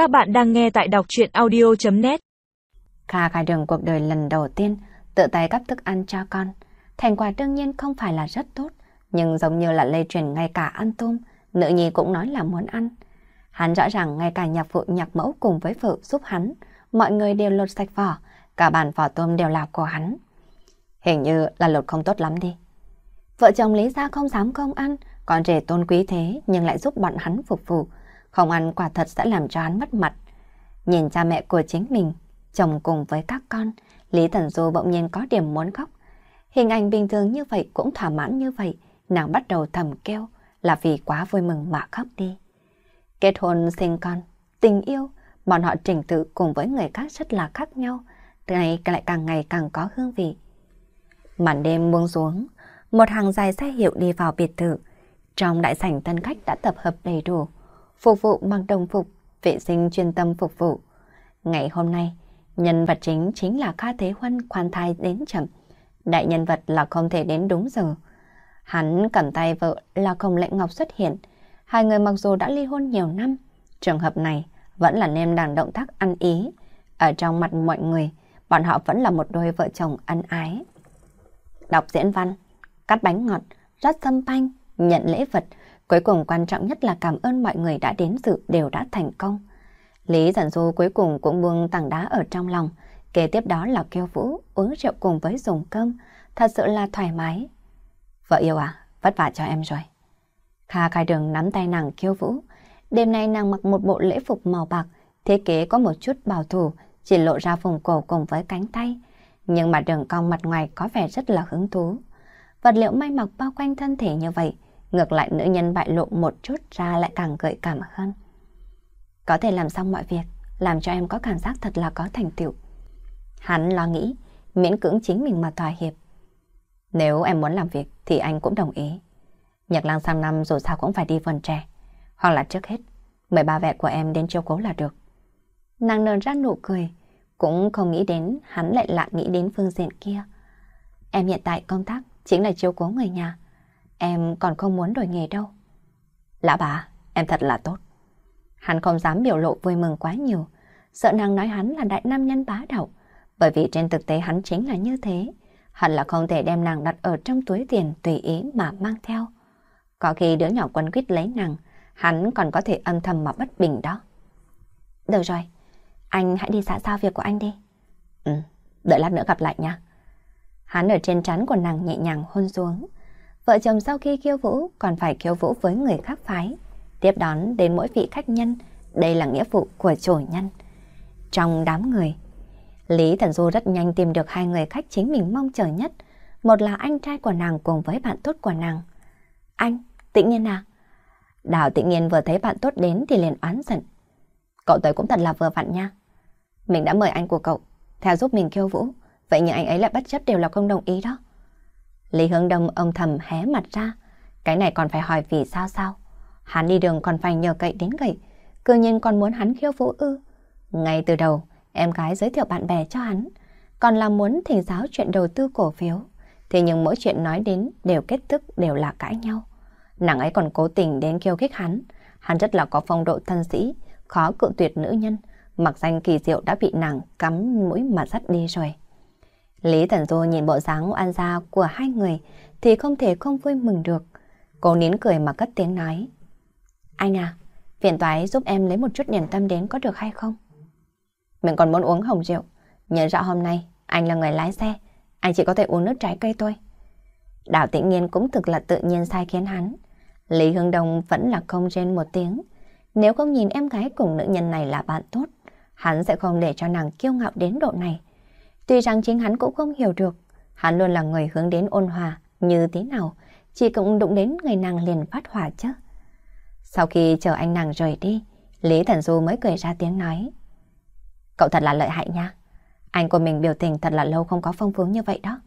Các bạn đang nghe tại đọc chuyện audio.net Kha khai đường cuộc đời lần đầu tiên tự tay gắp thức ăn cho con. Thành quả đương nhiên không phải là rất tốt, nhưng giống như là lây truyền ngay cả ăn tôm, nữ nhi cũng nói là muốn ăn. Hắn rõ ràng ngay cả nhạc phụ nhạc mẫu cùng với vợ giúp hắn, mọi người đều lột sạch vỏ, cả bàn vỏ tôm đều là của hắn. Hình như là lột không tốt lắm đi. Vợ chồng Lý Gia không dám không ăn, còn rể tôn quý thế nhưng lại giúp bọn hắn phục vụ. Không ăn quả thật sẽ làm cho hắn mất mặt. Nhìn cha mẹ của chính mình, chồng cùng với các con, Lý Thần Du bỗng nhiên có điểm muốn khóc. Hình ảnh bình thường như vậy cũng thỏa mãn như vậy, nàng bắt đầu thầm kêu là vì quá vui mừng mà khóc đi. Kết hôn sinh con, tình yêu, bọn họ trình tự cùng với người khác rất là khác nhau, ngày lại càng ngày càng có hương vị. Màn đêm buông xuống, một hàng dài xe hiệu đi vào biệt thự. Trong đại sảnh tân khách đã tập hợp đầy đủ, phục vụ mặc đồng phục, vệ sinh chuyên tâm phục vụ. Ngày hôm nay, nhân vật chính chính là Kha Thế Huân khoan thai đến chậm. Đại nhân vật là không thể đến đúng giờ. Hắn cầm tay vợ là Khổng Lệnh Ngọc xuất hiện. Hai người mặc dù đã ly hôn nhiều năm, trường hợp này vẫn là nem đàn động tác ăn ý. Ở trong mặt mọi người, bọn họ vẫn là một đôi vợ chồng ân ái. Đọc diễn văn, cắt bánh ngọt, rát sâm panh, nhận lễ vật, cuối cùng quan trọng nhất là cảm ơn mọi người đã đến dự đều đã thành công. Lý Giản Du cuối cùng cũng buông tảng đá ở trong lòng, kế tiếp đó là kêu vũ, uống rượu cùng với dùng cơm, thật sự là thoải mái. Vợ yêu à, vất vả cho em rồi. Kha khai đường nắm tay nàng kêu vũ, đêm nay nàng mặc một bộ lễ phục màu bạc, thiết kế có một chút bảo thủ, chỉ lộ ra vùng cổ cùng với cánh tay, nhưng mà đường cong mặt ngoài có vẻ rất là hứng thú. Vật liệu may mặc bao quanh thân thể như vậy, ngược lại nữ nhân bại lộ một chút ra lại càng gợi cảm hơn. Có thể làm xong mọi việc, làm cho em có cảm giác thật là có thành tựu. Hắn lo nghĩ, miễn cưỡng chính mình mà thỏa hiệp. Nếu em muốn làm việc thì anh cũng đồng ý. Nhật lang sang năm dù sao cũng phải đi vườn trẻ. Hoặc là trước hết, mời ba vẹ của em đến châu cố là được. Nàng nở ra nụ cười, cũng không nghĩ đến hắn lại lạ nghĩ đến phương diện kia. Em hiện tại công tác chính là chiếu cố người nhà. Em còn không muốn đổi nghề đâu. Lão bà, em thật là tốt. Hắn không dám biểu lộ vui mừng quá nhiều, sợ nàng nói hắn là đại nam nhân bá đạo, bởi vì trên thực tế hắn chính là như thế. Hẳn là không thể đem nàng đặt ở trong túi tiền tùy ý mà mang theo. Có khi đứa nhỏ quấn quýt lấy nàng, hắn còn có thể âm thầm mà bất bình đó. Được rồi, anh hãy đi xã giao việc của anh đi. Ừ, đợi lát nữa gặp lại nha. Hắn ở trên trán của nàng nhẹ nhàng hôn xuống. Vợ chồng sau khi khiêu vũ còn phải khiêu vũ với người khác phái. Tiếp đón đến mỗi vị khách nhân, đây là nghĩa vụ của chủ nhân. Trong đám người, Lý Thần Du rất nhanh tìm được hai người khách chính mình mong chờ nhất. Một là anh trai của nàng cùng với bạn tốt của nàng. Anh, tĩnh nhiên à? Đào tĩnh nhiên vừa thấy bạn tốt đến thì liền oán giận. Cậu tới cũng thật là vừa vặn nha. Mình đã mời anh của cậu, theo giúp mình khiêu vũ. Vậy nhưng anh ấy lại bất chấp đều là không đồng ý đó. Lý Hướng Đông âm thầm hé mặt ra. Cái này còn phải hỏi vì sao sao? Hắn đi đường còn phải nhờ cậy đến gậy. Cư nhiên còn muốn hắn khiêu vũ ư. Ngay từ đầu, em gái giới thiệu bạn bè cho hắn. Còn là muốn thỉnh giáo chuyện đầu tư cổ phiếu. Thế nhưng mỗi chuyện nói đến đều kết thúc đều là cãi nhau. Nàng ấy còn cố tình đến khiêu khích hắn. Hắn rất là có phong độ thân sĩ, khó cự tuyệt nữ nhân. Mặc danh kỳ diệu đã bị nàng cắm mũi mà dắt đi rồi. Lý Thần Du nhìn bộ dáng oan gia của hai người thì không thể không vui mừng được. Cô nín cười mà cất tiếng nói. Anh à, phiền toái giúp em lấy một chút niềm tâm đến có được hay không? Mình còn muốn uống hồng rượu. Nhớ rõ hôm nay, anh là người lái xe. Anh chỉ có thể uống nước trái cây thôi. Đào tĩnh nhiên cũng thực là tự nhiên sai khiến hắn. Lý Hương Đông vẫn là không trên một tiếng. Nếu không nhìn em gái cùng nữ nhân này là bạn tốt, hắn sẽ không để cho nàng kiêu ngạo đến độ này. Tuy rằng chính hắn cũng không hiểu được, hắn luôn là người hướng đến ôn hòa như thế nào, chỉ cũng đụng đến người nàng liền phát hỏa chứ. Sau khi chờ anh nàng rời đi, Lý Thần Du mới cười ra tiếng nói. Cậu thật là lợi hại nha. Anh của mình biểu tình thật là lâu không có phong phú như vậy đó.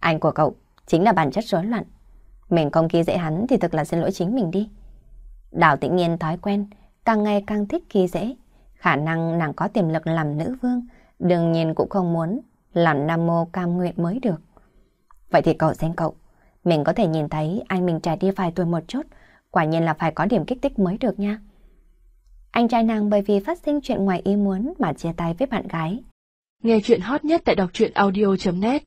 Anh của cậu chính là bản chất rối loạn. Mình không khi dễ hắn thì thực là xin lỗi chính mình đi. Đào tĩnh nhiên thói quen, càng ngày càng thích khi dễ. Khả năng nàng có tiềm lực làm nữ vương, đương nhiên cũng không muốn làm nam mô cam nguyện mới được. Vậy thì cậu xem cậu, mình có thể nhìn thấy anh mình trẻ đi vài tuổi một chút, quả nhiên là phải có điểm kích thích mới được nha. Anh trai nàng bởi vì phát sinh chuyện ngoài ý muốn mà chia tay với bạn gái. Nghe chuyện hot nhất tại đọc truyện audio.net